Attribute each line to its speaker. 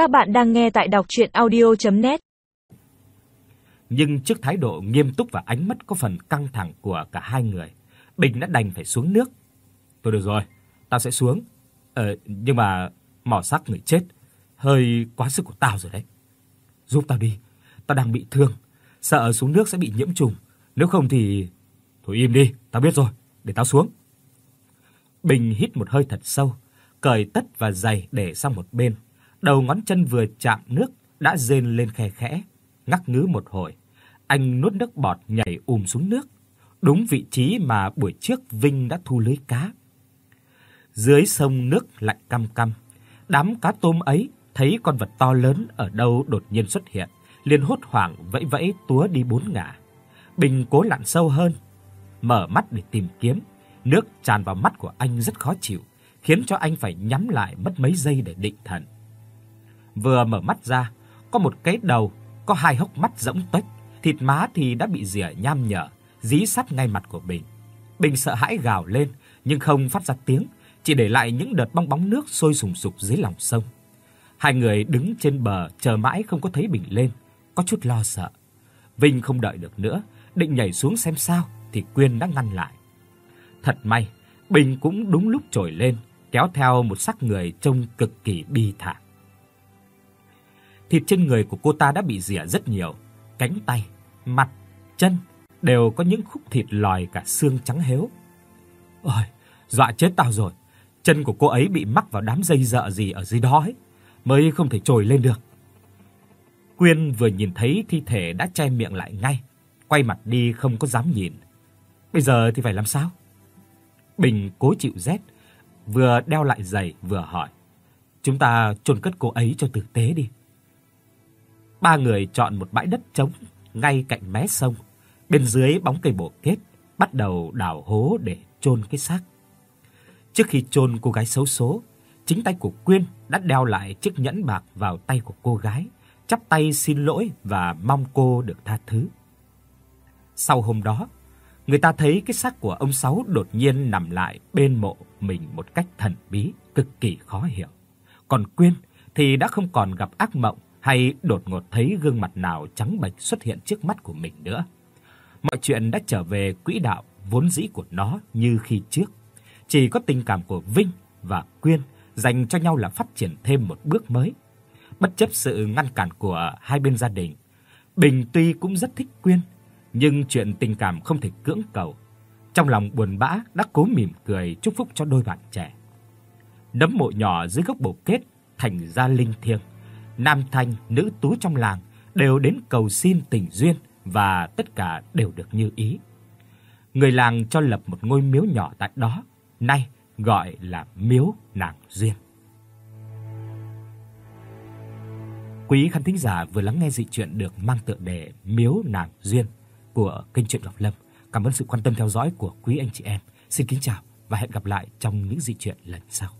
Speaker 1: Các bạn đang nghe tại đọc audio net
Speaker 2: Nhưng trước thái độ nghiêm túc và ánh mắt có phần căng thẳng của cả hai người, Bình đã đành phải xuống nước. tôi được rồi, tao sẽ xuống. Ờ nhưng mà mỏ xác người chết hơi quá sức của tao rồi đấy. Giúp tao đi, tao đang bị thương, sợ xuống nước sẽ bị nhiễm trùng, nếu không thì thôi im đi, tao biết rồi, để tao xuống." Bình hít một hơi thật sâu, cởi tất và giày để sang một bên. Đầu ngón chân vừa chạm nước đã rên lên khe khẽ, ngắc ngứ một hồi. Anh nuốt nước bọt nhảy ùm xuống nước, đúng vị trí mà buổi trước Vinh đã thu lưới cá. Dưới sông nước lạnh căm căm, đám cá tôm ấy thấy con vật to lớn ở đâu đột nhiên xuất hiện, liền hốt hoảng vẫy vẫy túa đi bốn ngả. Bình cố lặn sâu hơn, mở mắt để tìm kiếm, nước tràn vào mắt của anh rất khó chịu, khiến cho anh phải nhắm lại mất mấy giây để định thần. Vừa mở mắt ra, có một cái đầu, có hai hốc mắt rỗng tuếch, thịt má thì đã bị rỉa nham nhở, dí sát ngay mặt của Bình. Bình sợ hãi gào lên nhưng không phát ra tiếng, chỉ để lại những đợt bong bóng nước sôi sùng sục dưới lòng sông. Hai người đứng trên bờ chờ mãi không có thấy Bình lên, có chút lo sợ. Vinh không đợi được nữa, định nhảy xuống xem sao thì Quyên đã ngăn lại. Thật may, Bình cũng đúng lúc trồi lên, kéo theo một xác người trông cực kỳ bi thảm. Thịt trên người của cô ta đã bị rỉa rất nhiều, cánh tay, mặt, chân đều có những khúc thịt lòi cả xương trắng héo. Ôi, dọa chết tao rồi. Chân của cô ấy bị mắc vào đám dây dợ gì ở dưới đó ấy, mới không thể trồi lên được. Quyên vừa nhìn thấy thi thể đã che miệng lại ngay, quay mặt đi không có dám nhìn. Bây giờ thì phải làm sao? Bình cố chịu rét, vừa đeo lại giày vừa hỏi: "Chúng ta chôn cất cô ấy cho tử tế đi." Ba người chọn một bãi đất trống ngay cạnh mé sông, bên dưới bóng cây bồ kết, bắt đầu đào hố để chôn cái xác. Trước khi chôn cô gái xấu số, chính tay của Quyên đã đeo lại chiếc nhẫn bạc vào tay của cô gái, chắp tay xin lỗi và mong cô được tha thứ. Sau hôm đó, người ta thấy cái xác của ông Sáu đột nhiên nằm lại bên mộ mình một cách thần bí, cực kỳ khó hiểu. Còn Quyên thì đã không còn gặp ác mộng hay đột ngột thấy gương mặt nào trắng bệch xuất hiện trước mắt của mình nữa. Mọi chuyện đã trở về quỹ đạo vốn dĩ của nó như khi trước. Chỉ có tình cảm của Vinh và Quyên dành cho nhau là phát triển thêm một bước mới. Bất chấp sự ngăn cản của hai bên gia đình, Bình tuy cũng rất thích Quyên, nhưng chuyện tình cảm không thể cưỡng cầu. Trong lòng buồn bã đã cố mỉm cười chúc phúc cho đôi bạn trẻ. Nấm mộ nhỏ dưới gốc bồ kết thành ra linh thiêng nam thanh, nữ tú trong làng đều đến cầu xin tình duyên và tất cả đều được như ý. Người làng cho lập một ngôi miếu nhỏ tại đó, nay gọi là miếu nàng duyên. Quý khán thính giả vừa lắng nghe dị truyện được mang tựa đề Miếu nàng duyên của kênh truyện Ngọc Lâm. Cảm ơn sự quan tâm theo dõi của quý anh chị em. Xin kính chào và hẹn gặp lại trong những dị truyện lần sau.